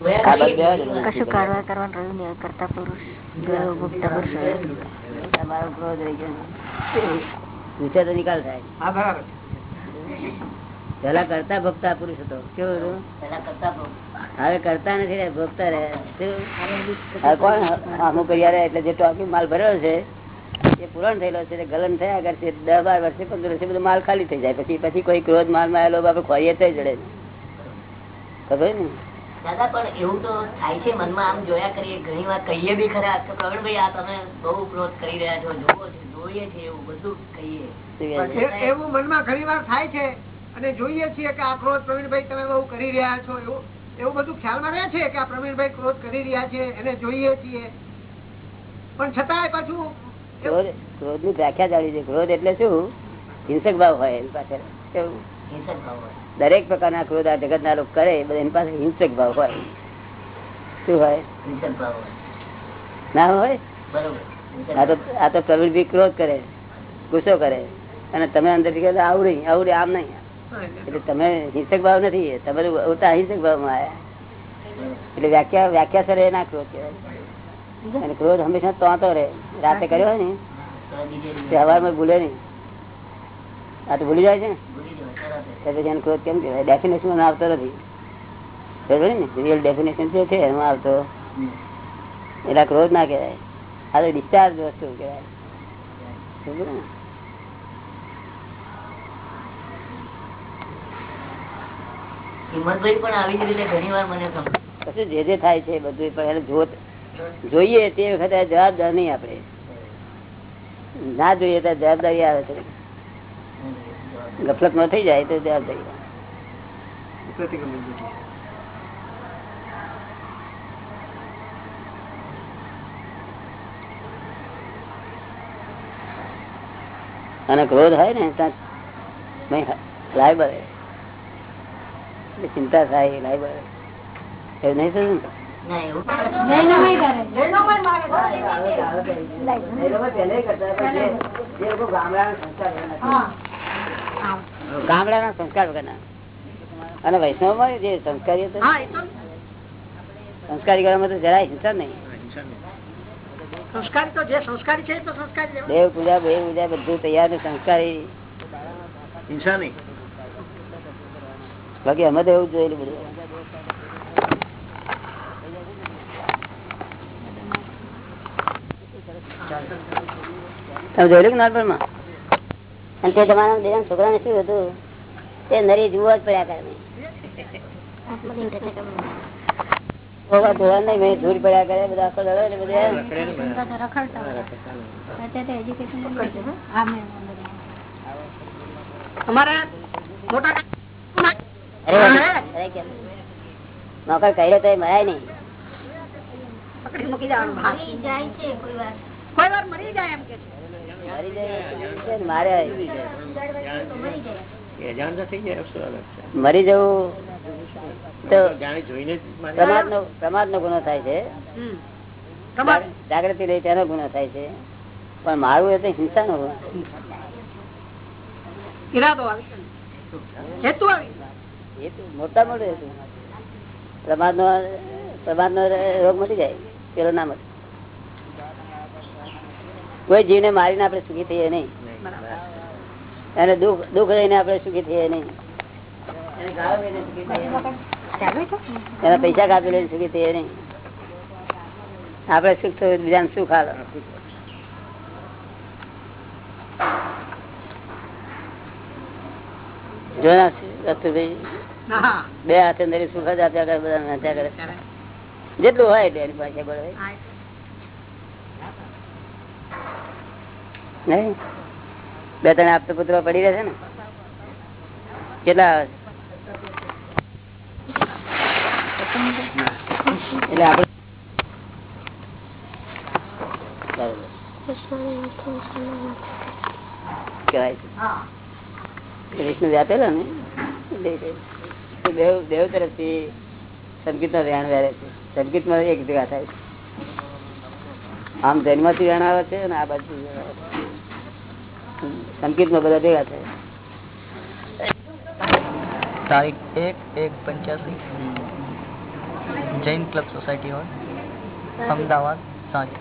કશું કારવાર કરવાનું રહ્યું નહીં કરતા પુરુષ ગયો પુરુષ તમારો ક્રોધ રહી ગયો. પૂછે તો નિકાલ થાય. પેલા કરતા ભક્તા પુરુષ હતો. કેવું હવે કરતા નથી ભોગતા રહ્યા. કોણ? કર્યા રહ્યા એટલે જે ટોકી માલ ભરેલો છે એ પૂરણ થયેલો છે ગલન થયા કરશે દસ બાર વર્ષે પંદર વર્ષે બધો માલ ખાલી થઈ જાય. પછી પછી કોઈ ક્રોધ માલમાં આવેલો આપડે ખોઈએ થઈ જડે. ખબર ને દાદા પણ એવું તો થાય છે મનમાં આમ જોયા કરીએ ઘણી વાર કહીએ બી ખરા. કે પ્રવીણભાઈ આ તમે બહુ ક્રોધ કરી રહ્યા છો જોવો છો જોઈએ છે એવું બધું કહીએ. એવું મનમાં ઘણી વાર થાય છે અને જોઈએ છીએ કે આ ક્રોધ પ્રવીણભાઈ તમે બહુ કરી રહ્યા છો. એવું એવું બધું ખ્યાલમાં રહે છે કે આ પ્રવીણભાઈ ક્રોધ કરી રહ્યા છે એને જોઈએ છીએ. પણ છતાંય પાછું ક્રોધ ક્રોધની વ્યાખ્યા જાણી છે. ક્રોધ એટલે શું? હિંસક ભાવ હોય એની પાસે કેવું? હિંસક ભાવ હોય. દરેક પ્રકારના ક્રોધ આ જગત ના લોકો કરે એની પાસે હિંસક ભાવ હોય. શું હોય? ના હોય? આ તો પ્રવીણભી ક્રોધ કરે ગુસ્સો કરે અને તમે અંદરથી આવું નહીં આવું આમ નહીં. એટલે તમે હિંસક ભાવ નથી તમે ઉતા હિંસક ભાવમાં આવ્યા એટલે વ્યાખ્યા વ્યાખ્યા સર એ ના ક્રોધ કહેવાય. અને ક્રોધ હંમેશા તોતો તો રહે. રાતે કર્યો હોય ને તો હવારમાં ભૂલે નહીં. આ તો ભૂલી જાય છે ને? તો પછી એને ક્રોધ કેમ કહેવાય? ડેફિનેશન આવતો નથી. બરોબર ને? રિયલ ડેફિનેશન જે છે એમાં આવતો એટલે ક્રોધ ના કહેવાય. આ તો ડિસ્ચાર્જ વસ્તુ કહેવાય. સમજો ને? હિંમતભાઈ પણ આવી જ રીતે ઘણી વાર મને પછી જે જે થાય છે બધું પણ એને જોત જોઈએ તે વખતે જવાબદાર નહીં આપણે. ના જોઈએ તો જવાબદારી આવે છે. ગફલત ન થઈ જાય તો જવાબદારી આવે. અને ક્રોધ હોય ને ત્યાં ચિંતા થાય લાયબલ એવું નહીં થયું ને? ના સંસ્કાર વગરના. અને વૈષ્ણવમાં જે સંસ્કારી સંસ્કારી કરવામાં તો જરાય હિંસા નહીં. સંસ્કારી તો જે સંસ્કારી છે એ તો સંસ્કારી રહેવાય. દેવ પૂજા બે પૂજા બધું તૈયાર સંસ્કારી. હિંસા નહીં. બાકી અમે તો એવું જોયેલું બધું. તમે જોયેલું કે નાનપણમાં અને તે તમારા દેરા છોકરા ને શું હતું? તે નરી જુઓ જ પડ્યા કરે? નોકર કહી તો એ મરાય નહીં. પકડી મૂકી જવાનું જાય છે કોઈ વાર. વાર મરી જાય એમ કે છે. મરી જાય ને મારે મરી જાય. અજાણ તો થઈ જાય વસ્તુ અલગ છે. મરી જવું તો પ્રમાદ નો પ્રમાદ નો ગુનો થાય છે. જાગૃતિ રહી તેનો ગુનો થાય છે. પણ મારું એ તો હિંસા નો ગુનો. મોટા મોટું પ્રમાદ નો. પ્રમાદ નો રોગ મટી જાય પેલો ના મટે કોઈ જીવને મારીને આપણે સુખી થઈએ નહીં. એને દુઃખ દુઃખ લઈને આપણે સુખી થઈએ નહીં. એને પૈસા કાપી લઈને સુખી થઈએ નહીં. આપણે સુખ થયું બીજાને સુખ હાલો રતુભાઈ બે હાથે અંદર સુખ જ આપ્યા કરે બધા કરે. જેટલું હોય એની પાસે બોલે નહીં? બે ત્રણ આપતો પુત્રો પડી રહે છે ને? કેટલા છે? એટલે આપણે છે. વિષ્ણુ વ્યાપેલા ને? દેવ દેવ તરફથી સંગીત નો વેણ વેરે છે. સંગીતમાં એક ભેગા થાય છે. આમ જન્મથી વેણ આવે છે અને આ બાજુ સંગીતમાં બધા ભેગા થાય તારીખ એક એક પંચ્યાસી જૈન ક્લબ સોસાયટી હોય અમદાવાદ સાંજ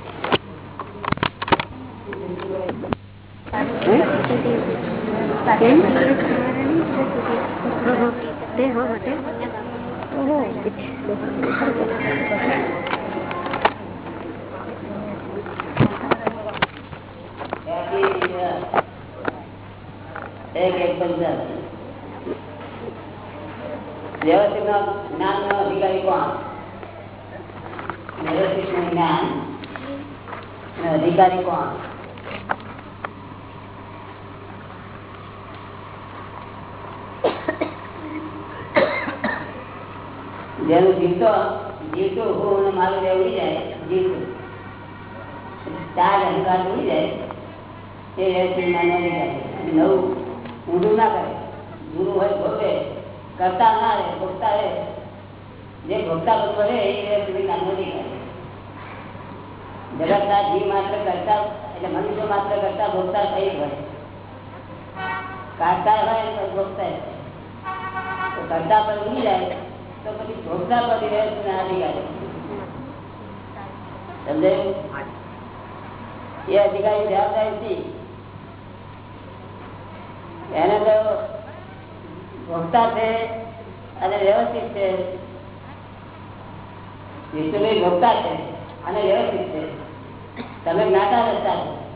એક એક પંચાયત વ્યવસ્થિત જ્ઞાન નો અધિકારી કોણ? વ્યવસ્થિતનું જ્ઞાન અધિકારી કોણ? જેનું જીતો જીવતું હું મારું જે જાય જીવતું ચાર અધિકાર ઉડી જાય અધિકારી. નવું ઊંધું ના કરે. ગુરુ હોય ભોગે કરતા ના રહે ભોગતા રહે. જે ભોગતા બનવો રહે એ વ્યક્તિ જ્ઞાન નો અધિકારી જગત ના જીવ માત્ર કરતા એટલે મનુષ્ય માત્ર કરતા ભોગતા થઈ હોય. કાઢતા હોય તો ભોગતા તો કરતા પર ઉડી જાય તો પછી ભોગતા પર રહે ના અધિકારી સમજાયું? એ અધિકારી જવાબદારી એને તો ભોગતા છે અને વ્યવસ્થિત છે. વિષ્ણુભાઈ ભોગતા છે અને વ્યવસ્થિત છે. તમે જ્ઞાતા રસ્તા છો.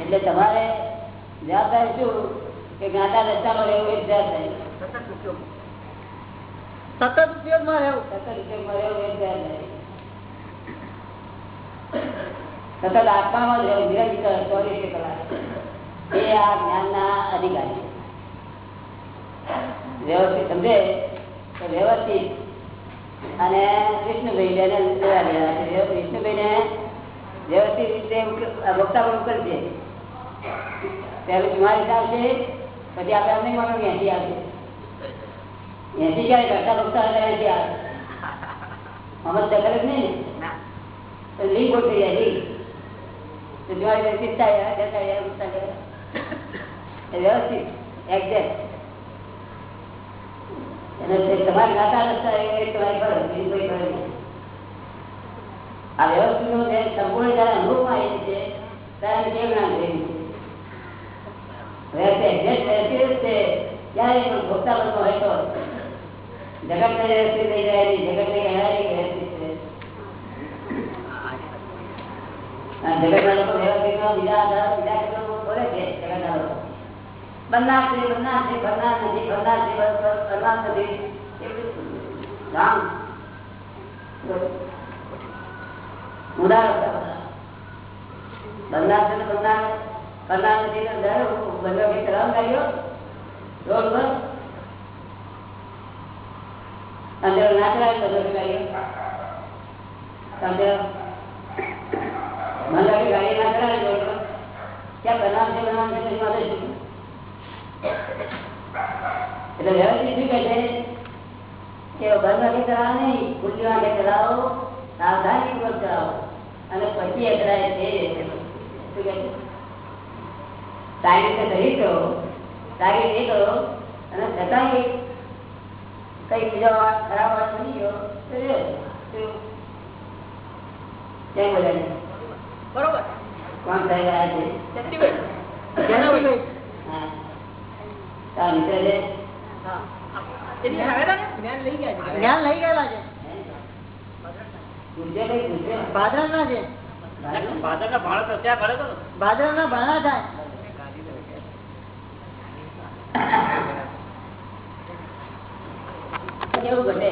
એટલે તમારે જવાબદારી શું? કે જ્ઞાતા રસ્તામાં રહેવું એ જવાબદારી. સતત ઉપયોગમાં. રહેવું. સતત ઉપયોગમાં રહેવું એ જવાબદારી. સતત આત્મામાં રહેવું. નિરંતર ચોવીસ કલાક. એ આ જ્ઞાનના અધિકારી વ્યવસ્થિત સમજે? તો વ્યવસ્થિત. અને વિષ્ણુભાઈ બેને લેવા દેવા છે. વિષ્ણુભાઈને વ્યવસ્થિત રીતે ભોગતા પણ કરશે પહેલું ચુમ્માલીસ આવશે પછી આપણે અમને માનો એસી આવશે. એસી ક્યારે કરતા વક્તા હતા એસી આવે મમત દખલ જ નહીં ને. તો લીક ગોઠવી જાય લીક. તો ચુમ્માલીસ ચિત્તા આવ્યા જતા ગયા વ્યવસ્થિત એક્ઝેક્ટ એ તમારી ફરજ બીજું આ વ્યવસ્થિતનો જે સંપૂર્ણ જયારે અનુભવમાં આવી છે, ત્યારે કેમ ના થઈ? રહેશે એક્ઝેક્ટ જગત ને વ્યવસ્થિત ને વ્યવસ્થિત છે. જગતના લોકો વ્યવસ્થિત લોકો બોલે છે જગતના લોકો બનનાર છે. બનનાર છે બનનાર નથી બનનાર એટલે વ્યવસ્થિત શું કે છે કે બંધ ચલાવો નહીં ખુલ્લી વાગે ચલાવો સાવધાની પૂર્વક ચલાવો અને પછી અકળાય છે શું કે રીતે સહી કરો ટાઈમ એ કરો અને છતાંય કઈ બીજો ખરાબ વાત બની ગયો. કેમ બધાને? બરોબર. કોણ થઈ રહ્યા છે જયંતિભાઈ હા તારા મિત્ર છે જ્ઞાન લઈ ગયેલા છે. પૂછજો ભાદરના છે. તો ભાદરના ભાણા થાય કેવું ઘટે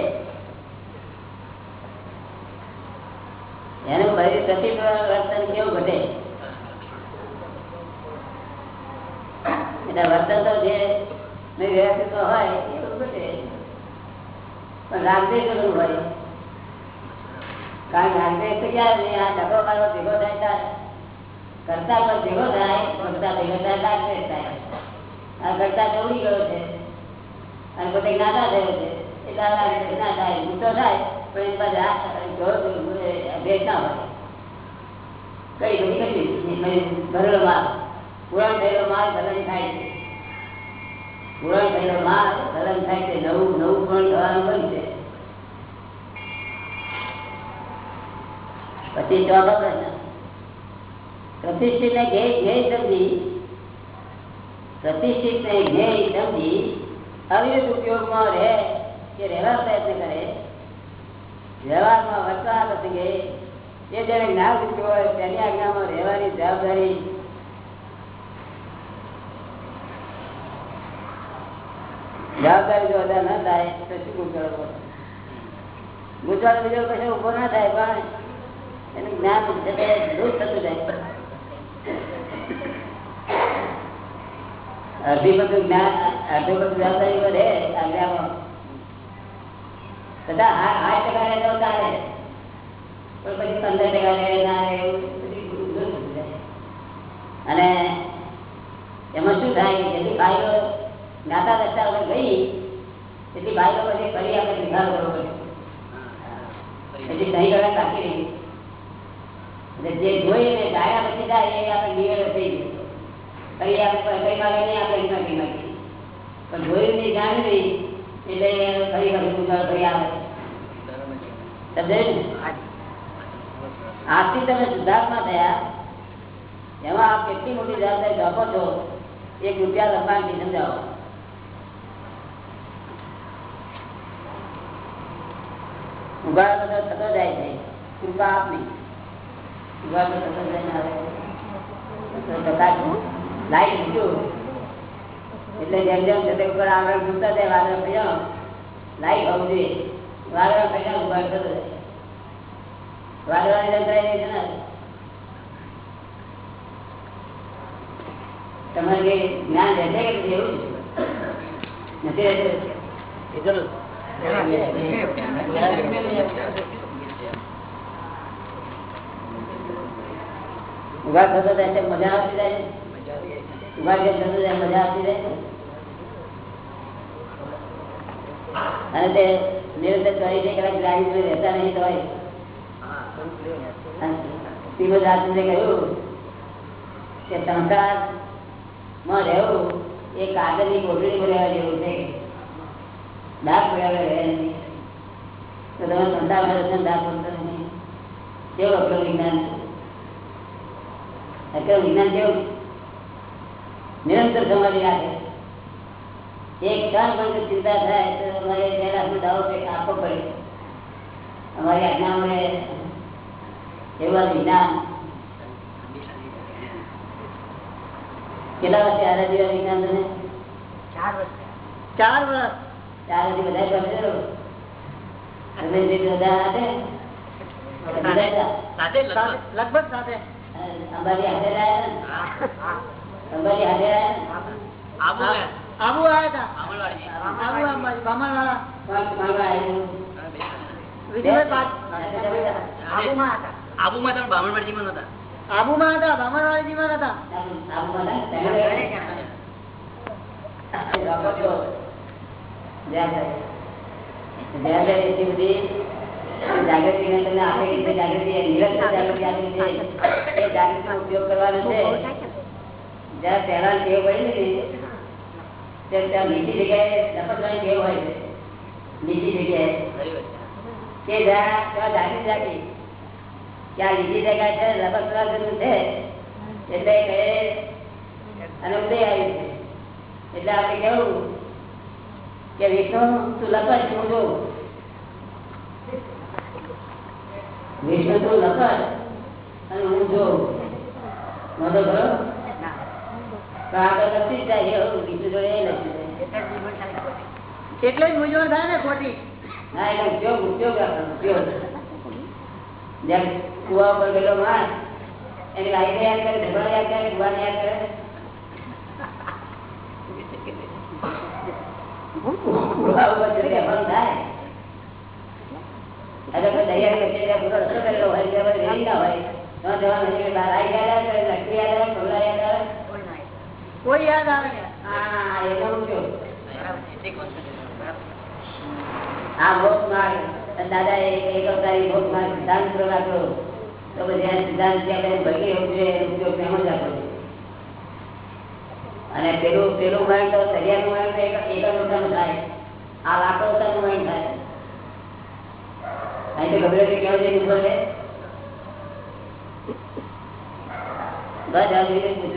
એનું ભરી પ્રતિવર્તન કેવું ઘટે એટલે વર્તન તો જે નહીં વ્યવસ્થિત હોય એવું ઘટે બધું હોય. કારણ કે તો ક્યાં આ ડબો મારો ભેગો થાય ત્યારે કરતા પણ ભેગો થાય કરતા ભેગો થાય રાગદેશ થાય આ કરતા તો ગયો છે. અને પોતે જ્ઞાતા થયો છે. એ આ ના થાય ગુસ્સો થાય, પણ એની પાસે જોર ભેદ ના હોય. કઈ કઈ ભરેલો માલ. પુરાણ થયેલો માલ ગલન થાય છે. પુરાણ થયેલો માલ ગલન થાય છે. નવું નવું પુરાણ થવાનું બંધ છે પછી જવાબ પ્રતિષ્ઠિત ને. ધ્યેય ધ્યેય સમજી પ્રતિષ્ઠિત ને ધ્યેય સમજી અવિરત ઉપયોગમાં રહે કે રહેવા પ્રયત્ન કરે, વ્યવહારમાં વર્તવા પ્રસંગે એ જેને જ્ઞાન લીધું હોય તેની આજ્ઞામાં રહેવાની જવાબદારી જવાબદારી જો અદા ન થાય તો શું ગુજરાત ગુજરાત બીજો કશો ઊભો ના થાય, પણ એનું જ્ઞાન દૂર થતું જાય. અડધી બધું જ્ઞાન અડધું બધું જવાબદારી વધે આજ્ઞામાં બધા આઠ ટકા રહે ચાલે. પણ પછી પંદર ટકા રહે ના રહે અને એમાં શું થાય? જેટલી ફાઇલો જ્ઞાતા દસતા વગર ગઈ એટલી ભાઈઓ પછી ફરી આપણે નિકાલ કરવો પડે પછી સહી કરવા કાપી રહી. જે જોઈને ડાયા પછી જાય એ આપણે નિવેડો થઈ ગયો પછી આપણે કઈ માગે નહીં આપણે એમાં કઈ માગી પણ જોયું નહીં જાણ્યું નહીં એટલે ફરી ફરી ગુંજાળ ફરી આવે આજથી તમે સુધાર્થમાં થયા. એમાં આપ કેટલી મોટી જવાબદારી આપો છો? એક રૂપિયા લંબાણથી સમજાવો. ઉગાડો બધો થતો જાય છે. કૃપા આપની. એટલે જેમ જેમ છતે ઉપર આગળ મૂકતા જાય વાદળ થયો લાઈટ હોવું જોઈએ વાદળ થયા ઊભા થતો વાદળાની જંતરાઈ છે ને તમારે કઈ જ્ઞાન રહેશે કે પછી એવું નથી રહેતું ઊભા થતો જાય મજા આવતી જાય ઊભા જેમ થતો મજા આવતી જાય અને તે નિરંતર ચોવીસ કલાક ગાડી રહેતા નહીં તો શ્રીમદ રાજચંદ્રે કહ્યું કે સંસારમાં રહેવું એ કાગળની કોટડીમાં રહેવા જેવું છે. દાગ રહે તો તમે સંસારમાં દાગ પડતો નહીં. કેવું અક્રમ વિજ્ઞાન અક્રમ વિજ્ઞાન કેવું નિરંતર સમાધિ રાખે એક ક્ષણ પણ ચિંતા થાય તો અમારે પહેલા દાવો કંઈક આપવો પડે અમારી આજ્ઞામાં એવા વિજ્ઞાન કેટલા વર્ષે આરા જેવા વિજ્ઞાન તમે ચાર વર્ષ ચાર વર્ષ? ચાર વર્ષથી બધા ગમે તમે જે બધા બધા સાથે. લગભગ સાથે. અંબાજી રહ્યા ને? આબુ ગયા. બામણવાડી આવ્યા હતા. આબુ આવ્યું? જમી હતા? આબુમાં હતા હતા હતા આબુ- આબુમાં હતા? જાગૃતિને તમને આપે કે તે જાગૃતિ એ જાગૃતિ છે. એ જાગૃતિનો ઉપયોગ કરવાનો છે. જ્યાં પહેલા ટેવ પડી ને ત્યાં ત્યાં નીચી જગ્યાએ લપસવાની ટેવ હોય છે. નીચી જગ્યાએ. ખરી વાત છે. તે જ્યાં ત્યાં જાગૃતિ રાખી. ત્યાં નીચી જગ્યા છે લપસવા છે. એટલે કે અને ઉદય આવ્યું છે એટલે આપણે કેવું કે વિષ્ણુ તું લપસ હું જોઉં વિષ્ણુ તો લપસ અને હું જોઉં આગળ લપસી જ જાય એવું વિષ્ણુ જોડે એ લપસી જાય. જ મૂંઝવણ થાય ને ખોટી. હા એટલે ઉપયોગ ઉપયોગ ઉપયોગ. જેમ કુવા ઉપર ગયેલો માણસ એની લાઈફ યાદ કરે ઢગલો યાદ કરે કુવાને યાદ કરે. કુવા ઉપર ચડી બેસવાનું થાય. અને પેલું પેલું માઇન્ડ તો સરિયાનું માઇન્ડ એક એક થાય. આ લાકડો નું થાય? અહીં તો ગભરે કેવું છે ઉપર છે. બસ આત્મા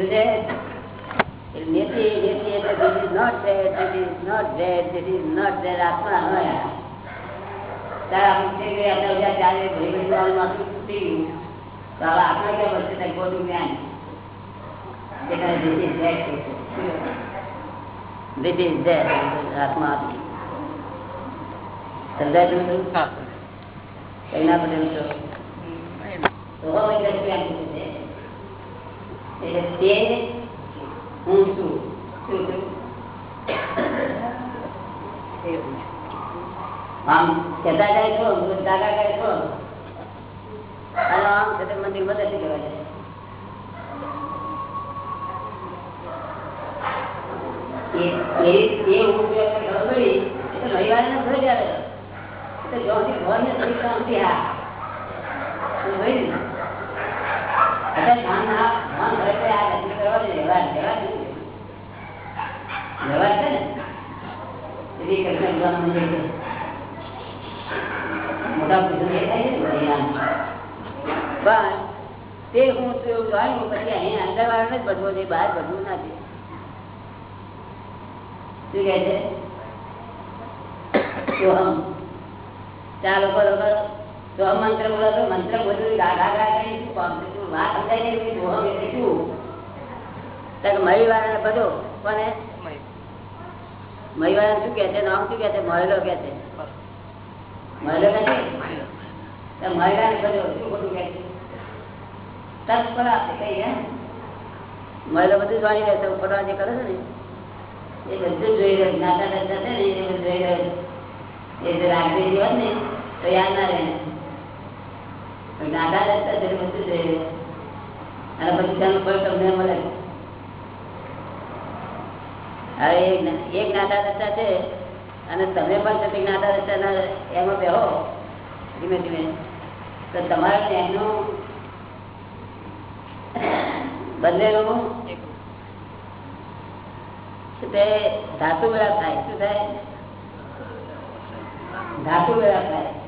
આત્મા સમજાય. તમને? હા કઈ ના તો તો હવે એટલે શું એમ પૂછે છે? એટલે તે હું છું આમ કહેતા મંદિરમાં દર્શન કરવા જાય એ- એ- હું જે ખબર પડી, એ તો રવિવારે ખબર ત્યારે. તો તે હું એવું જાણ્યું પછી અહીં અંદર વાળાને જ બધવું છે બહાર બધવું નથી. શું કહે છે? ચાર લોકો લોકો તો મંત્ર બોલો તો મંત્ર બધું ગા ગા ગા કરી શું કામ શું વાત સમજાય છે કે સોહમ એટલે શું ત્યારે મળી બધો, કોને? મળી વાળા શું કે છે? નામ શું કે છે? મહેલો કે છે? મહેલો તો મહિલાને બધો, શું બધું કે છે? તત્પર આપે કઈ હે મહિલો બધું જાણી રહે છે ફોટો કરે છે ને, એ બધું જોઈ રહ્યો જ્ઞાતા છે ને, એ બધું જોઈ રહ્યો એ જો રાખી દીધી ને. તો યાદ ના રહે. પણ જ્ઞાતા છે બધું જોઈ અને પછી તેનું ફળ તમને મળે. હવે એક જ્ઞા- એ છે અને તમે પણ તમે તે જ્ઞાતા એમાં બેહો. ધીમે ધીમે. તો તમારે એમનું બંનેનું તે ધાતુ વેળા થાય. શું થાય? ધાતુ વેળા થાય.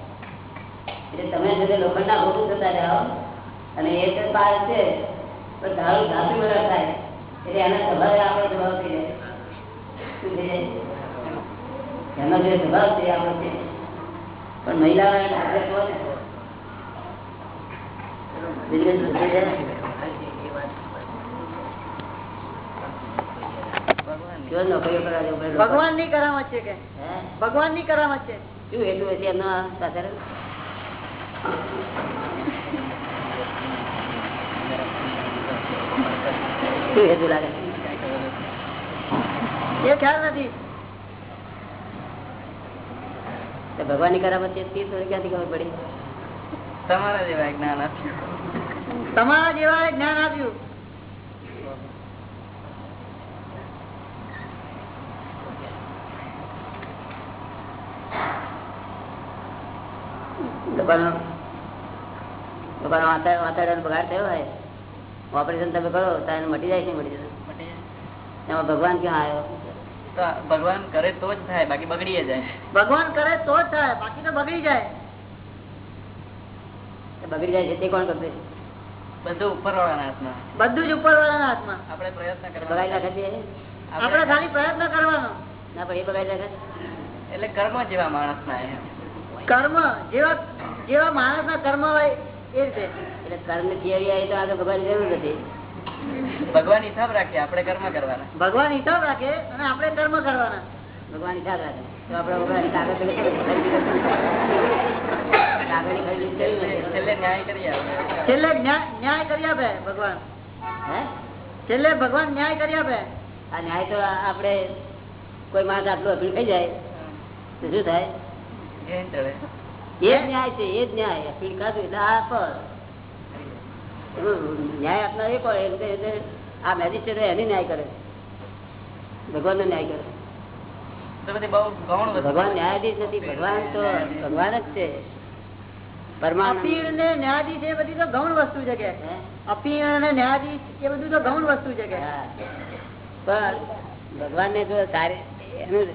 એટલે તમે જયારે લોખંડના ભોગું થતા જાઓ અને એ તો પાર છે પણ ધાતુ ધાતુ વેળા થાય એટલે એના સ્વભાવે આપણો સ્વભાવ થઈ જાય શું થઈ જાય એનો જે સ્વભાવ છે આપણો છે પણ મહિલાઓને ધાતે કહો ને? ભગવાનની કરામત છે કે? ભગવાનની કરામત છે. શું એટલું હશે એમનો લાગે એ ખ્યાલ નથી. તો ભગવાનની કરામત છે ક્યાંથી ખબર પડી? તમારા જેવા જ્ઞાન આપ્યું. તમારા જેવા જ્ઞાન આપ્યું. લોકોનો લોકોનો વાતાવરણ બગાડ થયો હોય ઓપરેશન તમે કરો તો એને મટી જાય છે મટી જાય. એમાં ભગવાન ક્યાં આવ્યો? ભગવાન કરે તો જ થાય બાકી બગડી જાય. ભગવાન કરે તો જ થાય બાકી તો બગડી જાય. બગડી જાય છે તે કોણ કરશે બધું ઉપર વાળાના હાથમાં. બધું જ ઉપર વાળાના હાથમાં. આપણે પ્રયત્ન બગાડી કરવા આપણે ખાલી પ્રયત્ન કરવાનો. ના ભાઈ બગાડી નાખે એટલે કર્મ જેવા માણસ ના કર્મ જેવા જેવા માણસ ના કર્મ હોય એ રીતે. એટલે કર્મ થિયરી આવી તો આગળ ભગવાન જરૂર નથી. ભગવાન હિસાબ રાખે આપણે કર્મ કરવાના. ભગવાન હિસાબ રાખે અને આપણે કર્મ કરવાના. ભગવાન હિસાબ રાખે. તો આપણે ભગવાન. છેલ્લે ન્યાય કરી આપે. ભગવાન. હે? છેલ્લે ભગવાન ન્યાય કરી આપે. આ ન્યાય તો આપણે કોઈ માણસ આટલું અભિન થઈ જાય તો શું થાય? એ ન્યાય છે એ જ ન્યાય. ખાધું એટલે આ પર એમાં ન્યાય આપનાર એ કોણ એટલે એટલે આ મેજિસ્ટ્રેટ એની ન્યાય કરે. ભગવાન નો ન્યાય કરે. તો બધી બહુ ગૌણ વસ્તુ ભગવાન ન્યાયાધીશ નથી ભગવાન તો ભગવાન જ છે. ન્યાયાધીશ એ બધી તો ગૌણ વસ્તુ છે કે. અપીણ ને અને ન્યાયાધીશ એ બધું તો ગૌણ વસ્તુ છે કે. ભગવાન ને તો સારી એનું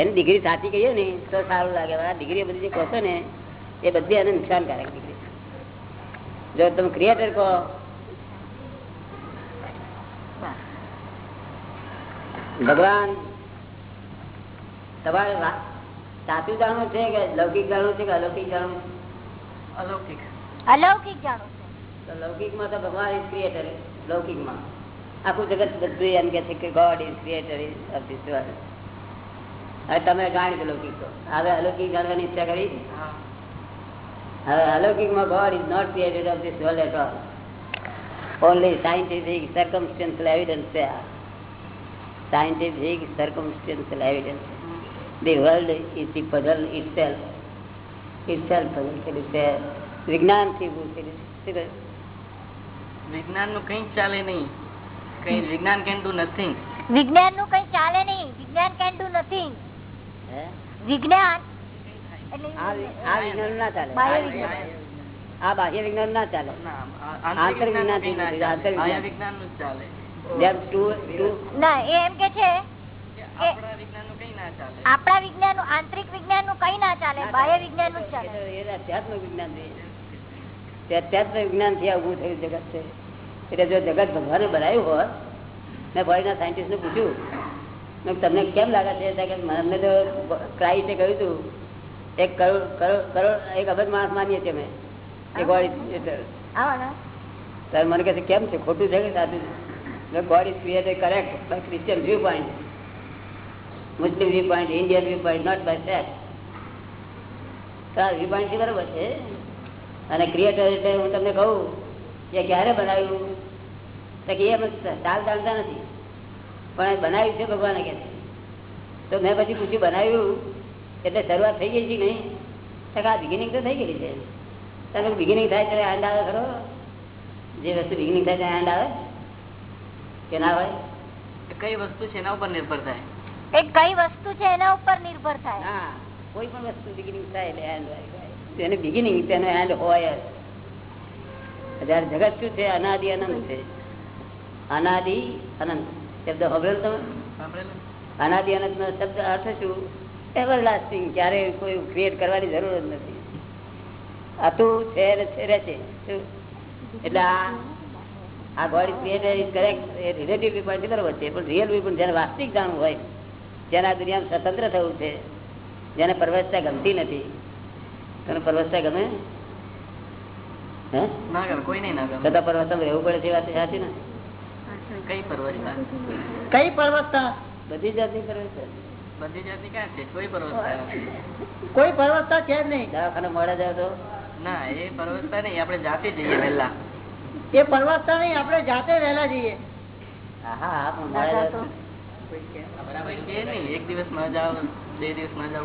એની ડિગ્રી સાચી કહીએ ને તો સારું લાગે. આ બધી જે કહો ને એ બધી એને નુકસાનકારક ડિગ્રી જો તમે ક્રિએટર કહો ભગવાન તમારે સાચું જાણવું છે કે લૌકિક જાણવું છે કે અલૌકિક જાણવું અલૌકિક. અલૌકિક જાણવું લૌકિકમાં તો ભગવાન ઇઝ ક્રિએટર લૌકિકમાં આખું જગત બધું એમ કે છે કે God is creator is of this world હવે તમે જાણી અલૌકિક લૌકિક હવે અલૌકિક જાણવાની ઈચ્છા કરી? હવે અલૌકિકમાં God is not created of this world at all only scientific circumstantial evidence છે આ. Scientific circumstantial evidence the world is the puzzle itself itself puzzle કરેલું છે વિજ્ઞાનથી છે. શું કહ્યું? વિજ્ઞાનનું કઈ ચાલે નહીં. કઈ વિજ્ઞાન કેન ડુ નથિંગ વિજ્ઞાનનું કઈ ચાલે નહીં. વિજ્ઞાન કેન ડુ નથિંગ? વિજ્ઞાન. આ વિ- આ વિજ્ઞાન. ના ચાલે. બાહ્ય વિજ્ઞાન. વિજ્ઞાન. આ બાહ્ય વિજ્ઞાન ના ચાલે. આંતરિક આંતરિક વિજ્ઞાન વિજ્ઞાન ના થી ચાલે. આંતરિક વિજ્ઞાન. વિજ્ઞાનનું જ ચાલે. There are two- two- ના એ એમ કે છે આપણા વિજ્ઞાનનું કઈ ના ચાલે. આપણા વિજ્ઞાનનું આંતરિક વિજ્ઞાનનું કઈ ના ચાલે બાહ્ય વિજ્ઞાનનું ચાલે. તો અધ્યાત્મ વિજ્ઞાન છે. અધ્યાત્મ વિજ્ઞાનથી ઉભું થયું જગત છે. એટલે જો જગત ભગવાને બનાવ્યું હોત મેં ભાઈ ના સાયન્ટિસ્ટ ને કીધું, તમને કેમ લાગે છે? મને તો ક્રાઇસ્ટે કહ્યું હતું એક કરોડ કરોડ કરોડ એક અબજ માણસ માનીએ છીએ અમે. એ ગોડ ઇઝ મને કહે છે કેમ છે? ખોટું છે કે સાચું God is created correct by Christian view point Muslim view point Indian view point not by આ વ્યૂ પોઈન્ટ બરોબર છે. અને ક્રિએટર એટલે હું તમને કહું કે ક્યારે બનાવ્યું? કે એ ચાલ જાણતા નથી. પણ એ બનાવ્યું છે ભગવાને કે તો મેં પછી પૂછ્યું બનાવ્યું? એટલે શરૂઆત થઈ ગઈ છે કે નહીં? આ બિગિનિંગ તો થઈ ગઈ છે. તમે બિગિનિંગ થાય ત્યારે એન્ડ આવે ખરો? જે વસ્તુ બિગિનિંગ થાય ત્યારે એન્ડ આવે? કે ના હોય? કઈ વસ્તુ છે એના ઉપર નિર્ભર થાય? એ કઈ વસ્તુ છે એના ઉપર નિર્ભર થાય? હા કોઈ પણ વસ્તુ બિગિનિંગ થાય એટલે એન્ડ હોય એને બિગિનિંગ તેનો એન્ડ હોય જ. જગત શું છે? અનાદિ અનંત છે. અનાદિ અનંત. શબ્દ સાંભળેલો તમે? અનાદિ અનંત નો શબ્દ અર્થ શું? એવર લાસ્ટિંગ ક્યારે કોઈ ક્રિએટ કરવાની જરૂર જ નથી. હતું છે. રહેશે? એટલે આ ગોડ ક્રિએટર ઇઝ કરેક્ટ એ રિલેટિવ બરોબર છે પણ રિયલ વ્યૂ જેને વાસ્તવિક જાણવું હોય જેને આ દુનિયામાં સ્વતંત્ર થવું છે જેને પરવસ્તા ગમતી નથી તને પરવસ્તા ગમે? હે? ના કોઈ નહીં ના ગમે. છતાં પરવસ્તા રહેવું પડે છે વાત સાચી ને? કઈ પર્વતતા કઈ પર્વતતા બધી જાતની પરવસતા બધી જાતની ક્યાં છે? કોઈ પર્વતતા કોઈ પર્વતતા છે જ નહીં. દવાખાને મળે જાય તો? ના એ પર્વતતા નહીં. આપણે જાતે જઈએ વહેલા. એ પર્વતતા નહીં આપણે જાતે વહેલા જઈએ. હા તો. કે એક દિવસમાં જાઓ બે દિવસમાં જાઓ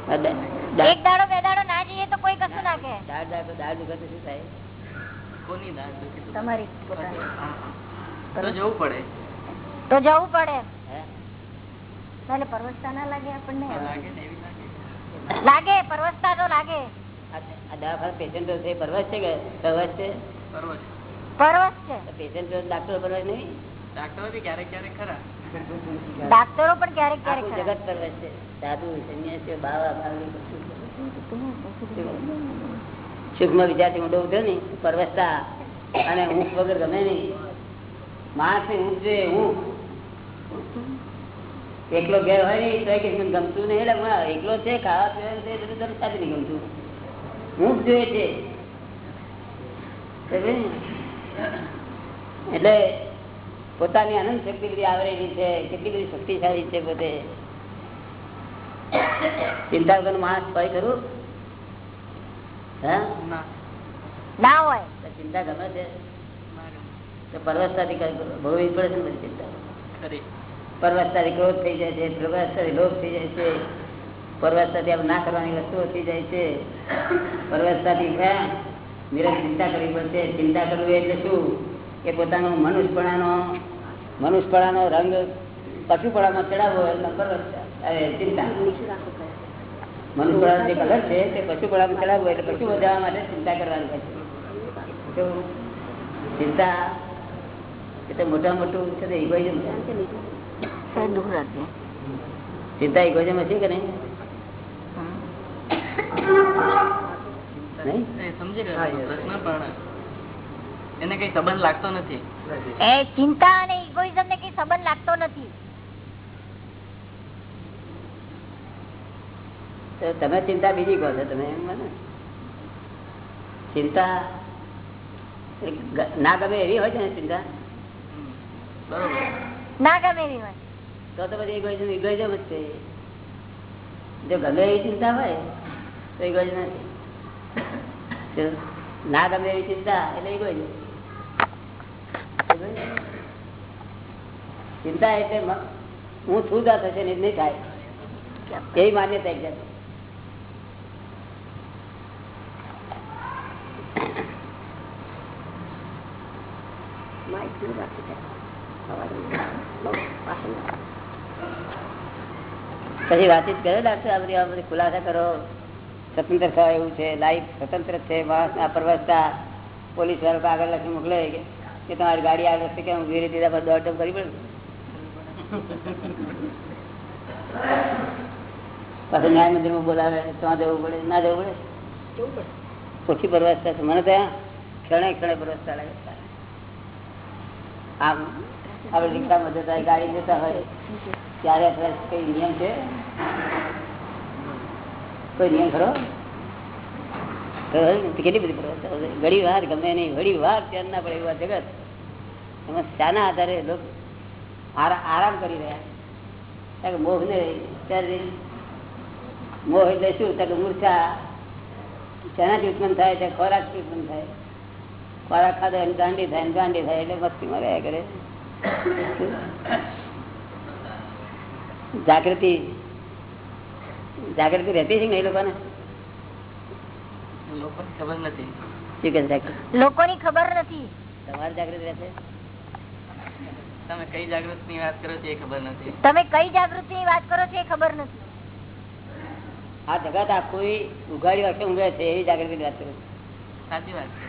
એક દાડો બે દાડો ના જઈએ તો કોઈ કશું ના તો દાળ દુખે શું થાય? કોની દુખી તમારી. તો જવું પડે. તો જવું પડે. એટલે પરવસતા ના લાગે આપણને. લાગે ને એવી લાગે. લાગે પરવસતા તો લાગે. આ આ દવાખાના પેશન્ટો છે પરવસ છે કે પરવસ છે? પરવસ છે. પેશન્ટો ડાક્ટરો પરવસ નહીં? ડાક્ટરો બી ક્યારેક ક્યારેક ખરા. ડાક્ટરો પણ ક્યારેક ક્યારેક જગત પરવસ છે. સાધુ સંન્યાસીઓ બાવા બધું. સૂક્ષ્મ વિચારથી ઊંડો ઉઠ્યો ને પરવસતા. અને ઊંઘ વગર ગમે નહીં. માણસ ને ઊંઘ જોઈએ ઊંઘ. એકલો ઘેર હોય ને તો કે ગમતું નહીં એટલે એકલો છે ખાવા પીવાનું છે બધું સાથે નહીં ગમતું. ઊંઘ જોઈએ છે. એટલે પોતાની આનંદ શક્તિ બધી આવરેલી છે કેટલી બધી શક્તિશાળી છે પોતે ચિંતા વગર માણસ હોય ખરું? હા? ના. ના હોય. ચિંતા ગમે છે. પરવસતાથી ભોગવવી પડે છે બધી ચિંતા. પરવસતાથી ક્રોધ થઈ જાય છે પરવસતાથી લોભ થઈ જાય છે. પરવસતાથી આપણે ના કરવાની વસ્તુઓ થઈ જાય છે. પરવસતાથી હે, નિરંતર ચિંતા કરવી પડશે. ચિંતા કરવી એટલે શું? કે પોતાનો મનુષ્યપણાનો મનુષ્યપણાનો રંગ પશુપણામાં ચડાવવો એટલે પરવસતા ચિંતા. મનુષ્યપણાનો જે કલર છે તે પશુપણામાં ચડાવવો એટલે પશુ વધારવા માટે ચિંતા કરવાની પડશે ચિંતા એટલે મોટા મોટું છે તે ઇગોઇઝમ સીધા ઇગોઇઝમ હશે કે નહીં? એને કઈ સંબંધ લાગતો નથી. એ ચિંતા અને ઇગોઇઝમ ને કઈ સંબંધ લાગતો નથી. તમે ચિંતા બીજી કહો છો તમે એમ ચિંતા ના ગમે એવી હોય છે ને ચિંતા? ના ગમે એવી હોય. તો તો પછી ઇગોઇઝમ ઇગોઇઝમ જ છે. જો ગમે એવી ચિંતા હોય તો ઇગોઇઝમ નથી. ના ગમે એવી ચિંતા એટલે ઇગોઇઝમ ચિંતા એટલે હું છું ત્યાં થશે ને નહીં થાય. એવી માન્યતા એક જાતની. પછી વાતચીત કરો ડાક્ટર આ બધી આ બધી ખુલાસા કરો. સ્વતંત્ર થવા એવું છે લાઈફ સ્વતંત્ર છે માણસના પરવસતા પોલીસ વાળો આગળ લખી મોકલે કે તમારી ગાડી આગળ છે કે હું ધીરે ધીરે પર દોડ કરી પડે? પાછું ન્યાય મંદિરમાં બોલાવે ત્યાં જવું પડે ના જવું પડે? ઓછી પરવસતા છે. મને ત્યાં ક્ષણે ક્ષણે પરવસતા લાગે આમ આપણે રિક્ષામાં જતા ગાડી જતા હોય ત્યારે કઈ નિયમ છે? કોઈ નિયમ ખરો? કેટલી બધી ઘડી વાર ગમે નહીં ઘડી વાર ધ્યાન ના પડે એવા જગત. એમાં શાના આધારે લોકો આરામ કરી રહ્યા મોહ ને ત્યારે મોહ એટલે શું? તો કે મૂર્છા. શેનાથી ઉત્પન્ન થાય છે ખોરાકથી ઉત્પન્ન થાય. ખોરાક ખાધો એમ ગાંડી થાય, એની ગાંડી થાય, એટલે મસ્તીમાં રહ્યા કરે. જાગૃતિ જાગૃતિ રહેતી છે ને એ લોકોને? ખબર નથી. લોકોની ખબર નથી. તમારી જાગૃતિ રહેશે? તમે કઈ જાગૃતની વાત કરો છો એ ખબર નથી. તમે કઈ જાગૃતિ ની વાત કરો છો એ ખબર નથી. આ જગત આખું ઉઘાડી વાક્ય ઊંઘે છે એવી જાગૃતિ વાત કરું છું. સાચી વાત છે.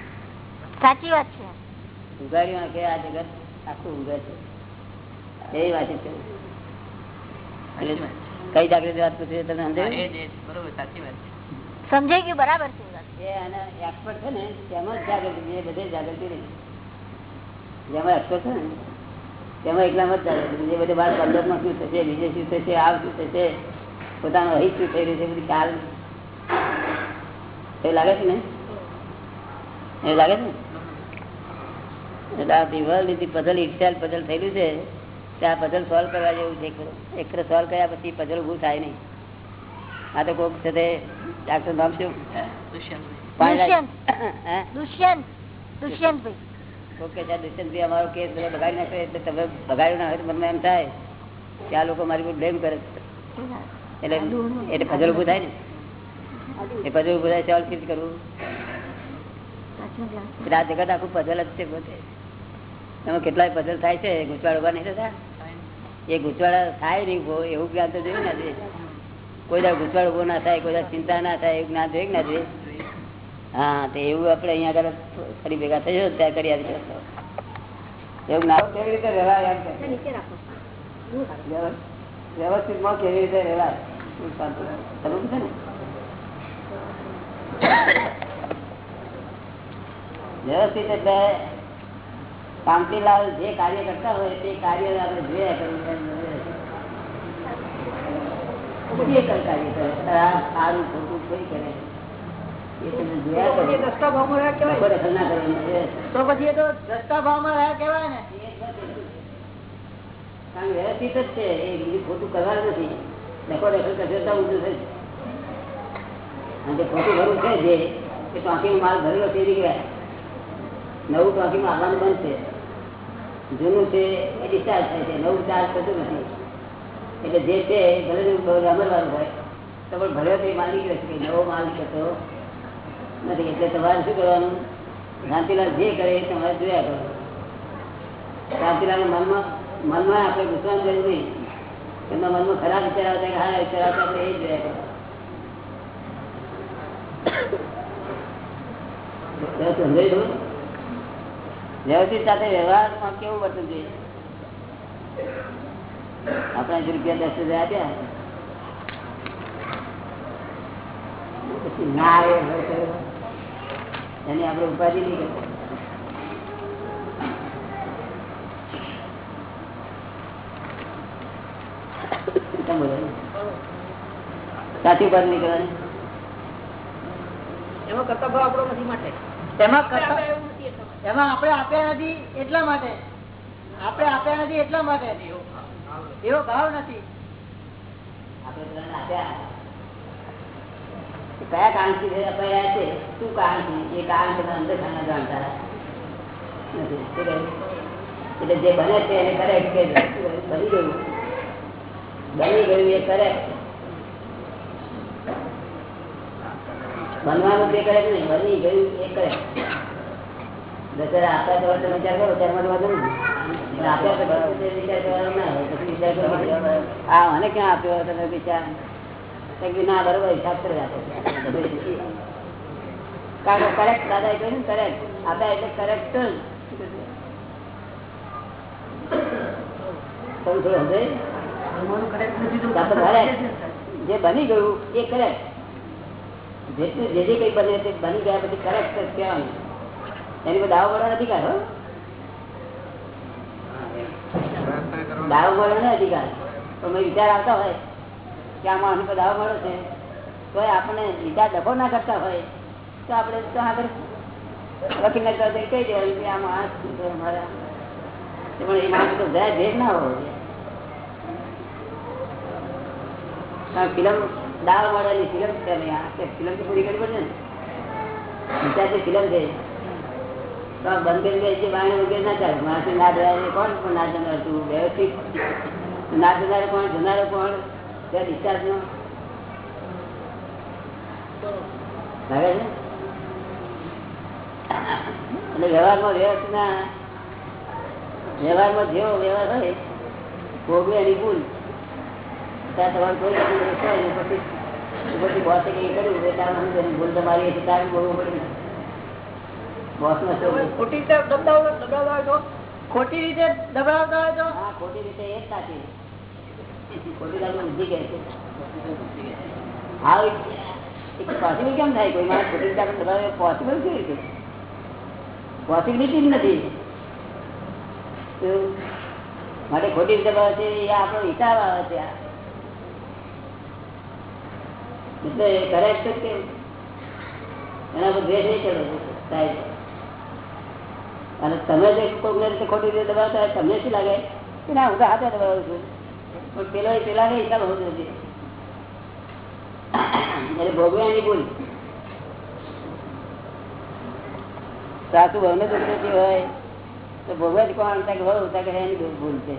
સાચી વાત છે. ઉઘાડી વાગે આ જગત આખું ઊંઘે છે. એવી વાત છું. કઈ જાગૃતિ વાત પૂછી તમે સમજાયું? સમજાઈ ગયું બરાબર છે. એ વાત. એ છે ને તેમાં જાગૃતિ એ બધે જાગૃતિ રહી. જેમાં એક્સપર્ટ છે ને તેમાં એકલામાં જ જાગૃતિ છે. જે બધે બાર પંદરમાં શું થશે બીજે શું થશે આવ શું થશે પોતાનું અહીં શું થઈ રહ્યું છે બધી ખ્યાલ. એવું લાગે છે ને? એવું લાગે છે ને? એટલે આ the ઇટસેલ puzzle થયેલું છે. તે આ સોલ્વ કરવા જેવું છે ખરું. એક સોલ્વ કર્યા પછી puzzle ઉભું થાય નહીં. આ તો કોક છે તે ડાક્ટર નામ શું? દુષ્યંતભાઈ. અમારો કેસ બધો બગાડી નાખે એટલે તમે બગાડ્યું ના હોય તો મનમાં એમ થાય કે આ લોકો મારી પર બ્લેમ કરે એટલે એટલે પઝલ ઉભું થાય ને. એ પઝલ ઉભું થાય સોલ્વ કેવી કરવું આ જગત આખું પઝલ જ છે પોતે. એમાં કેટલાય પઝલ થાય છે? ગુચવાડ ઊભા નહીં થતા? એ ગૂંચવાડા થાય નહીં ઊભો એવું જ્ઞાન તો જોયું ને કોઈ દાડો ગુચવાડ ઊભો ના થાય કોઈ ચિંતા ના થાય એવું જ્ઞાન જોયું ના જોઈએ હા તો એવું આપણે અહીંયા આગળ ફરી ભેગા થઈ જાય ત્યાં કરી આવી શકતો એવું જ્ઞાન. કેવી રીતે રહેવાય એમ કે. વ્યવ- કેવી રીતે રહેવાય. સમજ છે ને? વ્યવસ્થિત એટલે શાંતિલાલ જે કાર્ય કરતા હોય તે કાર્ય આપણે જોયા કરવું કંઈ કાર્ય કરે સારું ખોટું કોઈ કરે એ એ વ્યવસ્થિત જ છે. એ બીજું ખોટું કરવાનું નથી. ડખો દખલ કરશે તો ઊંધું થશે અને ખોટું ભરવું છે જે એ ટાંકીમાં માલ ભરેલો તે નીકળ્યા નવું ટાંકીમાં આવવાનું બંધ છે. જૂનું છે એ ડિસ્ચાર્જ થાય છે નવું ચાર્જ થતું નથી. એટલે જે છે ભલે ને હોય તો પણ ભલે તે માલિક રહેશે નવો માલિક હતો નથી. એટલે તમારે શું કરવાનું? શાંતિલાલ જે કરે એ તમારે જોયા કરો શાંતિલાલ મનમાં મનમાં આપણે ગુસ્સાનું જરૂર નહીં. એમના મનમાં ખરાબ વિચાર આવતા કે હા વિચાર આવતા આપણે એ જોયા કરો વ્યવસ્થિત સમજાય? વ્યવસ્થિત સાથે વ્યવહારમાં કેવું વર્તન જોઈએ? આપણે જે રૂપિયા દસ હજાર આપ્યા પછી ના આવે એની આપણે ઉપાધિ નહીં? સાચી પર નીકળવાની એમાં કરતા ભાવ આપણો નથી માટે. એમાં કરતા એમાં આપણે આપ્યા નથી એટલા માટે. આપણે આપ્યા નથી એટલા માટે. એવો ભાવ નથી. કયા કારણથી થી અપાયા છે? શું કારણથી એ કારણ બધા અંદર ખાના જાણતા એટલે જે બને છે એને કરેક્ટ કે બની ગયું. બની ગયું એ કરેક્ટ બનવાનું તે કરેક્ટ નહીં? બની ગયું એ કરેક્ટ દશેરા આપ્યા તો વાંધો આ મને ક્યાં આપ્યો વિચાર. હિસાબ કરી આપો. કરેક્ટ દાદા એ કરેક્ટ આપ્યા એટલે કરેક્ટ. જે. બની ગયું, એ કરેક્ટ જેટલું જે જે કઈ બને તે બની ગયા પછી કરેક્ટ જ કહેવાનું. એની પર દાવો કરવાનો અધિકાર, હો. દાવો કરવાનો અધિકાર. તો મેં વિચાર આવતા હોય કે આમાં આની પર દાવો મળ્યો છે તો આપણે વિચાર ડખો ના કરતા હોય, તો આપણે તો આગળ વકીલ કહી દેવાનું કે આ માણસ શું છે અમારા પણ એ માણસ તો ના હોય. ફિલ્મ દાવ મળેલી ફિલ્મ છે ફિલ્મ તો પૂરી કરવી પડશે ને. વિચારતી ફિલ્મ છે. આ બંધ કરી દે છે બાયણે ના ચાલે. માણસ ના કોણ, પણ ના જનાર વ્યવસ્થિત. ના જનારે કોણ જનારો કોણ? ત્યાં ડિસ્ચાર્જ નો લાગે છે? એટલે વ્યવહારમાં વ્યવસ્થિત ના વ્યવહારમાં જેવો વ્યવહાર હોય, ભોગવે એની ભૂલ. ત્યાં તમારે પછી ઉપરથી બોસે કંઈ કર્યું એટલે ભૂલ તમારી તારી ભોગવવું પડે? ખોટી રીતે દબાવતા હોય તો ખોટી રીતે દબાવતા હોય તો ખોટી રીતે એ જ સાચી. ખોટી રીતે બુદ્ધિ કહે છે. હા પોસિબલ કેમ થાય? કોઈ માણસ ખોટી રીતે દબાવે પોસિબલ કેવી રીતે? પોસિબિલિટી જ નથી. માટે ખોટી રીતે દબાવે છે એ આપણો હિસાબ આવે છે. એટલે કરેક્ટ છે એના પર દ્વેષ નહીં ચડે સાહેબ અને તમે જે કોઈને રીતે ખોટી રીતે દબાવતા તમને શું લાગે? કે ના, હું તો હાથે દબાવું છું. પણ પેલો એ પેલા ને હિસાબ હોતો નથી એટલે ભોગવ્યાની ભૂલ. સાસુ ભવને દુઃખ હોય. તો ભોગવત કોણ? તક હોવું તક એની ભૂલ- છે.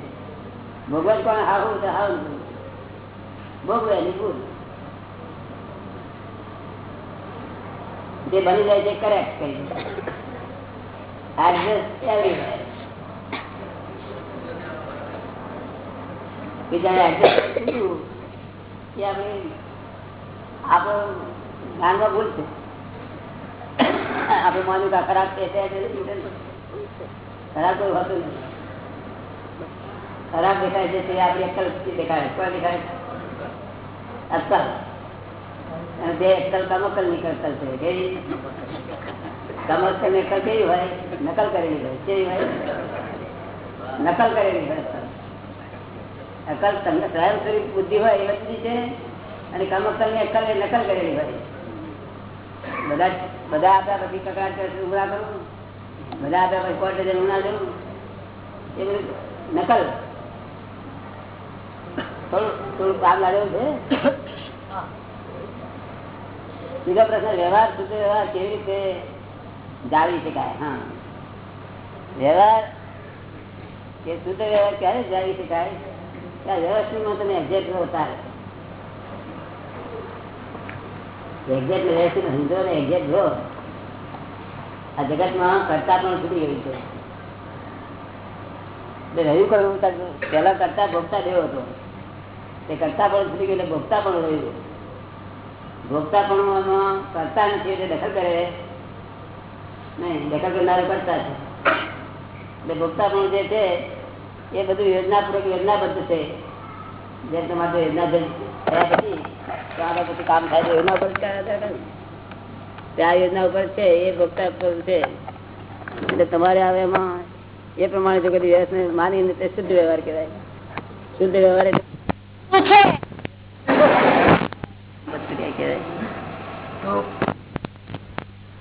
ભોગવત કોણ? હાવું તો આવું ભોગવ્યાની ભૂલ. જે બની જાય છે કરેક્ટ કરી એડજસ્ટ એવરીવેર બીજાને એડજસ્ટ કર્યું એ આપણે આપણો જ્ઞાનમાં ભૂલ છે આપણે માન્યું કે આ ખરાબ છે તે છે, ખરાબ કોઈ હોતું નથી ખરાબ દેખાય છે તે આપણી અક્કલ દેખાય કોઈ દેખાય અક્કલ અને તે અક્કલ કમકલની અક્કલ છે કેવી નકલ કેવી હોય? નકલ કરેલી હોય. કેવી હોય? નકલ કરેલી હોય. અકલ તમને સ્વયં બુદ્ધિ હોય એ બધી છે અને કમકલની અકલ એ નકલ કરેલી હોય. બધા બધા આપ્યા પછી કકડાટ ઉભરા કરું. બધા આપ્યા પછી કોર્ટે જઈને ઉના જવું એ બધું નકલ. થોડું થોડું કામ લાગેલું છે? બીજો પ્રશ્ન, વ્યવહાર, શુદ્ધ વ્યવહાર કેવી રીતે જાળવી શકાય, હા. વ્યવહાર એ શુદ્ધ વ્યવહાર ક્યારે જાળવી શકાય. ત્યાં વ્યવસ્થિતમાં તમે એક્ઝેક્ટ રહો તારે. એક્ઝેક્ટ વ્યવસ્થિત સમજો ને એક્ઝેક્ટ રહો. આ જગતમાં કરતા પણ છૂટી ગયું છે. રહ્યું કરવું પેલા કરતા ભોગતા દેવો હતો. તે કરતા પણ છૂટી ગયું, એટલે ભોગતા પણ રહ્યું. ભોગતા પણ કરતા નથી, એટલે દખલ કરે. નહીં દખલ કરનારો કરતા છે. એટલે ભોગતા પણ જે છે એ બધું યોજનાપૂર્વક યોજનાબદ્ધ છે. જેમ તમારે યોજના થયા પછી ત્યાં પછી કામ થાય યોજના ઉપર જ કર્યા કરે ને. તે આ યોજના ઉપર છે એ ભોગતા પર છે. એટલે તમારે હવે એમાં એ પ્રમાણે જો કદી વ્યવસ્થા માનીને તે શુદ્ધ વ્યવહાર કહેવાય. શુદ્ધ વ્યવહાર એટલે કહેવાય.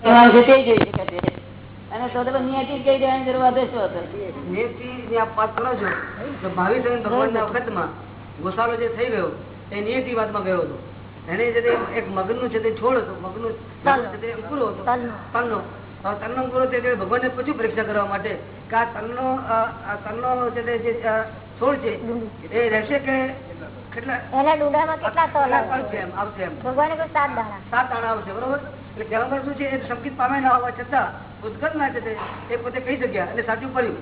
અને તો તો પછી નિયતિ જ દેવાની જરૂર વધે હતો? નિયતિ ની આપ વાત કરો છો તો ભાવિ સ્વયં ભગવાનના વખતમાં ગોસાલો જે થઈ ગયો એ નિયતિ વાતમાં ગયો હતો. એને જે એક મગનનું છે તે છોડ હતો મગનનું છે તે અંકુરો હતો અંકુરો તે ભગવાનને પૂછ્યું પરીક્ષા કરવા માટે કે આ તનનો તનનો છે તે જે છોડ છે એ રહેશે કે કેટલા? એના ડુંડામાં કેટલા તલ આવશે? એમ આવશે એમ. ભગવાને સાત દાણા. સાત દાણા આવશે બરોબર? એટલે શું છે? એ પામે ના હોવા છતાં ઉદ્ગત ના છે એ પોતે કહી શક્યા સાચું પડ્યું.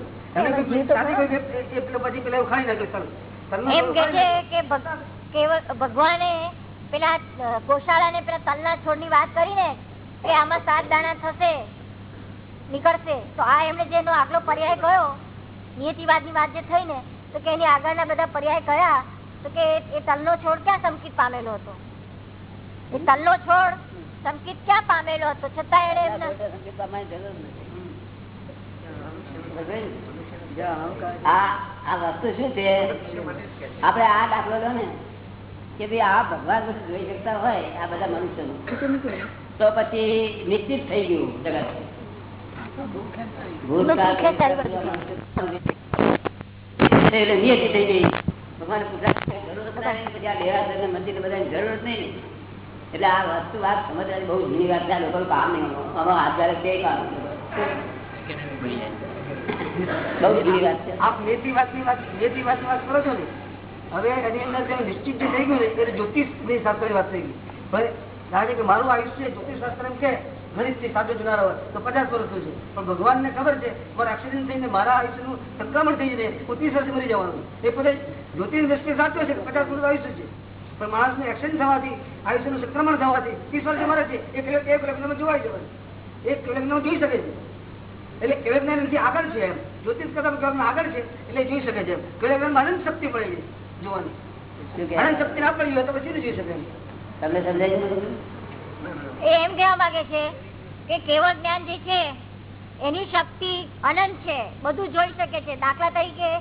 ભગવાને પેલા ગોશાળા ને પેલા તલના છોડની વાત કરીને કે આમાં સાત દાણા થશે નીકળશે. તો આ એમને જેનો આગલો પર્યાય ગયો નિયતિવાદની વાત જે થઈ ને તો કે એની આગળના બધા પર્યાય કયા તો કે એ તલનો છોડ ક્યાં સંકિત પામેલો હતો? એ તલનો છોડ સંકિત ક્યાં પામેલો હતો? છતાં એને એમના સંકેત પામવાની જરૂર નથી. આ આ વસ્તુ શું છે? આપણે આ દાખલો લો ને કે ભાઈ આ ભગવાન બધું જોઈ શકતા હોય આ બધા મનુષ્યો તો પછી નિશ્ચિત થઈ ગયું જગત. ભગવાન પૂજા જરૂર બધા મંદિર બધાની જરૂર નહીં. ને. એટલે આ વસ્તુ વાત સમજવાની બહુ જૂની વાત છે. લોકો કામ નહીં આમાં હાથ ગાળે તે કામ બહુ જૂની વાત છે. આપ નિયતિ વાતની વાત નિયતિ વાતની વાત કરો છો ને, હવે એની અંદર જે નિશ્ચિત જે થઈ ગયું ને એટલે જ્યોતિષની શાસ્ત્રની વાત થઈ ગઈ. હવે કારણ કે મારું આયુષ્ય જ્યોતિષ શાસ્ત્ર એમ કે, ગણિત સાચો જનાર હોય તો પચાસ વર્ષનું છે. પણ ભગવાનને ખબર છે, મારા એક્સિડન્ટ થઈને મારા આયુષ્યનું સંક્રમણ થઈ જશે હું ત્રીસ વર્ષે મરી જવાનું. એ પોતે જ્યોતિષ દ્રષ્ટિએ સાચો છે પચાસ વર્ષ આયુષ્ય છે? પણ માણસનું એક્સિડન્ટ થવાથી આયુષ્યનું સંક્રમણ થવાથી ત્રીસ વર્ષે મરે છે એક એક લગ્નમાં જોવાઈ જવાનું. એક લગ્નમાં જોઈ શકે છે. એટલે કેવળ નથી આગળ છે એમ. જ્યોતિષ કદમ કેવળ આગળ છે એટલે જોઈ શકે છે એમ. કેવળ અનંત શક્તિ પડે છે જોવાની. અનંત શક્તિ ના પડી હોય તો પછી જોઈ શકે તમને સમજાય છે એ એમ કહેવા માંગે છે કે કેવળ જ્ઞાન જે છે એની શક્તિ અનંત છે. બધું જોઈ શકે છે. દાખલા તરીકે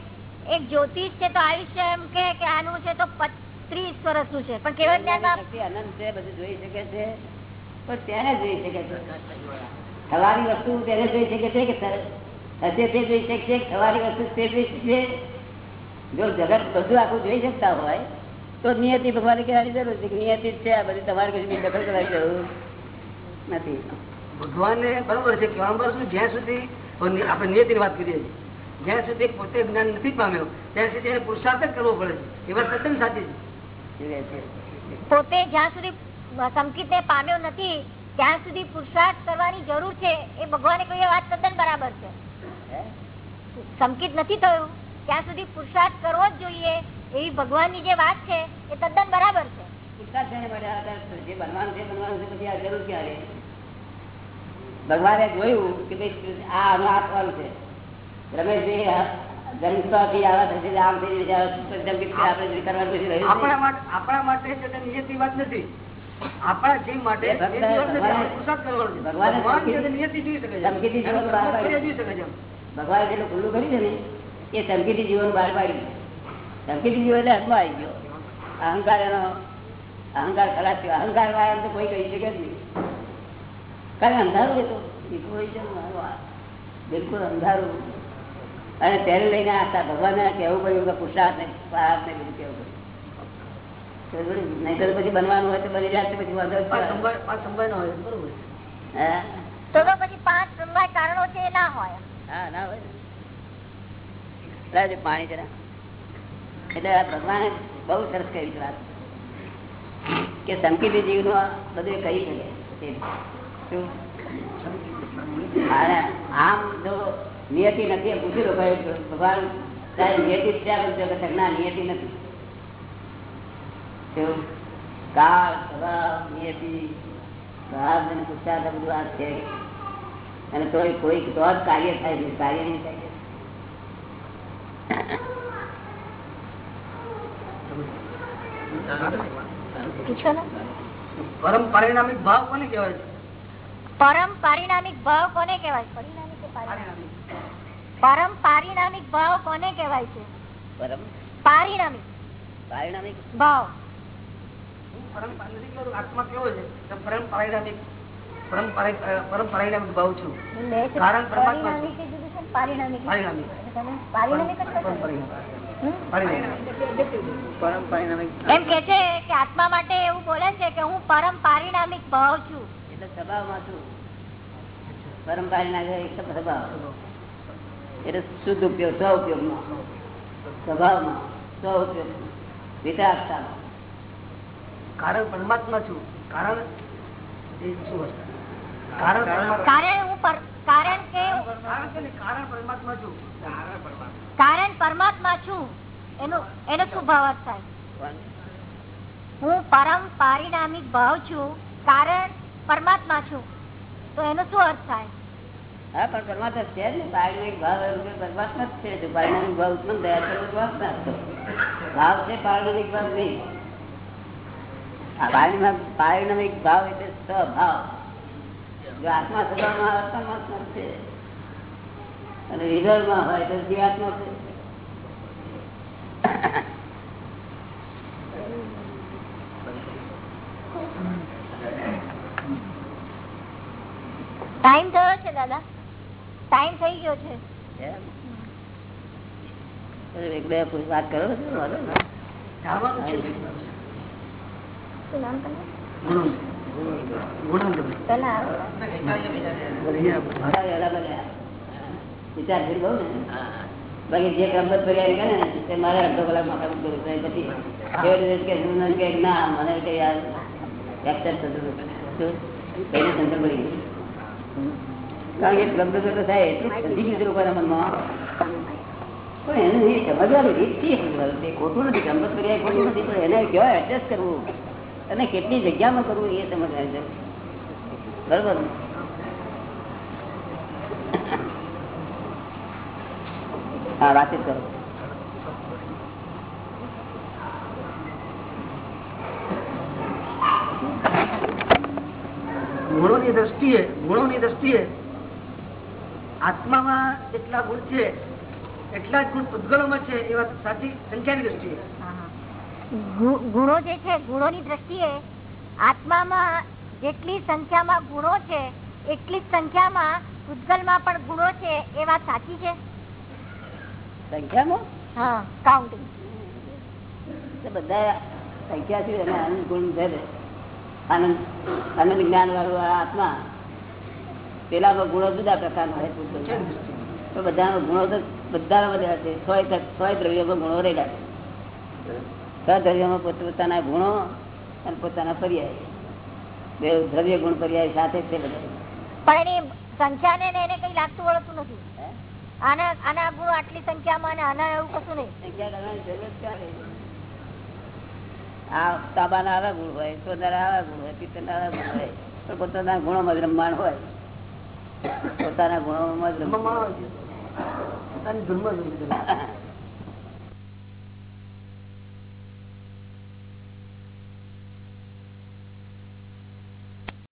એક જ્યોતિષ છે તો આયુષ્ય એમ કે કે આનું છે તો ત્રીસ વર્ષનું છે. પણ કેવળ જ્ઞાનમાં શક્તિ અનંત છે બધું જોઈ શકે છે. પણ તેને જોઈ શકે છે. થવાની વસ્તુ તેને જોઈ શકે છે કે હશે તે જોઈ શકશે થવાની વસ્તુ તે જોઈ શકશે જો જગત બધું આખું જોઈ શકતા હોય તો નિયતિ ભગવાન કહેવાની જરૂર છે કે નિયતિ જ છે. આ બધી તમારે કશું બી દખલ કરવાની જરૂર નથી. ભગવાનને બરોબર છે કહેવાનું જ્યાં સુધી આપણે નિયતિની વાત કરીએ છીએ. જ્યાં સુધી પોતે જ્ઞાન નથી પામ્યો ત્યાં સુધી એને પુરુષાર્થ જ કરવો પડે છે. એ વાત તદ્દન સાચી છે? પોતે જ્યાં સુધી સંકિત ને પામ્યો નથી, ત્યાં સુધી પુરુષાર્થ કરવાની જરૂર છે, એ ભગવાને કહ્યું વાત તદ્દન બરાબર છે. સંકિત નથી થયું, ત્યાં સુધી પુરુષાર્થ કરવો જ જોઈએ, એવી ભગવાનની જે વાત છે, એ તદ્દન બરાબર છે. ભગવાને જોયું કે ભાઈ આ આનું આપવાનું છે. રમેશભાઈ આપણે માટે નિયતિ વાત નથી. જીવ માટે. ભગવાને- જેટલું ખુલ્લું કર્યું છે ને એ સંકેતી જીવન બહાર પાડ્યું સંકેતી જીવન એટલે હાથમાં આવી ગયો. અહંકાર એનો અહંકાર ખરાબ થયો. અહંકાર વાળા તો કોઈ કહી શકે જ નહીં. કારણ અંધારું હતું બિલકુલ અંધારું. અને તેને લઈને આશા ભગવાનને કહેવું પડ્યું કે પુરુષાર્થ ને પાપ ને બધું કેવું પડ્યું. નહીં તો પછી બનવાનું હોય તો બની જાય તો પછી વાંધો જ પાંચ પડે. સંભાળ- પાંચ સંભાળ ના હોય બરોબર. હે? તો તો પછી પાંચ સમવાય કારણો છે ના હોય. હા ના હોય પાણી જરા. એટલે આ ભગવાને બહુ સરસ કહ્યું વાત. કે સંકિત જીવનું બધું કહી શકે. આમ જો નિયતિ નથી પૂછી લો ભગવાન નિયતિ ત્યાં. ના નિયતિ નથી કાળ સ્વભાવ નિયતિ ભાવ અને પુરુષાર્થ બધું આ છે અને તો કોઈ તો જ કાર્ય થાય છે કાર્ય નહીં થાય છે. પૂછો ને પરમ પરિણામિક ભાવ કોને કહેવાય પરમ પારિણામિક ભાવ કોને કહેવાય પરિણામિક પારિણામિક? પરમ પારિણામિક ભાવ કોને કહેવાય છે? પરમ પારિણામિક. પારિણામિક? ભાવ. પરમ આત્મા કેવો છે? પરમ પારિણામિક પરમ પારિણામિક ભાવ છું. કારણ પરમાત્મા. પરિણામિક પારિણામિક. પરિણામિક. એમ કે છે કે આત્મા માટે એવું બોલે છે કે હું પરમ પારિણામિક ભાવ છું. એટલે સ્વભાવમાં છું. પરમ પારિણામિક સ્વભાવ. એટલે શુદ્ધ ઉપયોગ સ્વ ઉપયોગમાં સ્વભાવમાં સ્વ ઉપયોગ વિતરાગતામાં કારણ પરમાત્મા છું. કારણ એ શું વસ્તુ? કારણ પરમાત્મા. કારણ હું પર- કારણ કે કારણ છે ને કારણ પરમાત્મા છું. પરમાત્મા. છું. એનો એનો શું ભાવ અર્થ થાય? હું પરમ પારિણામિક ભાવ છું. કારણ પરમાત્મા છું. તો એનો શું અર્થ થાય? હા, પણ પરમાત્મા છે જ ભાવ પરમાત્મા જ છે જો. ભાવ ઉત્પન્ન થયા છે. ભાવ છે પારિણામિક ભાવ નહીં. પારિણામિક ભાવ એટલે સ્વભાવ. જો આત્મા સ્વભાવમાં પરમાત્મા છે, અને રિઝલ્ટમાં હોય તો જીવાત્મા છે ટાઈમ થયો છે દાદા ટાઈમ થઈ ગયો છે એમ? એક બે વાત કરો. વિચાર બહુ ને. બાકી જે ક્રમ ફરિયાદ કરે ને તે મારે અડધો કલાકમાં કામ કરવું પડે. પછી એવી રીતે કે હું કે ના મને કઈ યાર થતું? પડી. કારણ કે ક્રમ તો થાય, એટલું સમજી ગયું લોકોના મનમાં પણ એને એ સમજવાનું રીત છે એ ખોટું નથી, ગમત ફરિયાદ ખોટું નથી, પણ એને કેવા એડજસ્ટ કરવું? અને કેટલી જગ્યામાં કરવું એ સમજવાની છે. બરોબર? હા, વાતચીત કરો. ગુણોની દ્રષ્ટિએ ગુણોની દ્રષ્ટિએ આત્મામાં જેટલા ગુણ છે એટલા જ ગુણ પૂતગલોમાં છે એ વાત સાચી સંખ્યાની દ્રષ્ટિએ. ગુણો જે છે ગુણોની દ્રષ્ટિએ આત્મામાં જેટલી સંખ્યામાં ગુણો છે એટલી જ સંખ્યામાં પૂતગલમાં પણ ગુણો છે એ વાત સાચી છે? સંખ્યામાં? હા કાઉન્ટિંગ બધા સંખ્યા છે અને આનંદ ગુણ છે આનંદ આનંદ જ્ઞાન વાળું આત્મા. પેલા ગુણો જુદા પ્રકારના હોય. તો બધાનો ગુણો તો બધા બધા છે સો સો દ્રવ્યોમાં ગુણો રહેલા છે. છ દ્રવ્યોમાં પોતપોતાના ગુણો અને પોતાના પર્યાય. બે દ્રવ્ય ગુણ પર્યાય સાથે છે બધા. પણ એની સંખ્યાને ને એને કઈ લાગતું વળતું નથી. આના આના ગુણ આટલી સંખ્યામાં અને આના એવું કશું નહીં. સંખ્યા કરવાની જરૂર ક્યારે આ તાબાના આવા ગુણ હોય સોનાના આવા ગુણ હોય પિત્તળના આવા ગુણ હોય પણ પોતાના ગુણોમાં જ રમવાનું હોય. પોતાના ગુણોમાં જ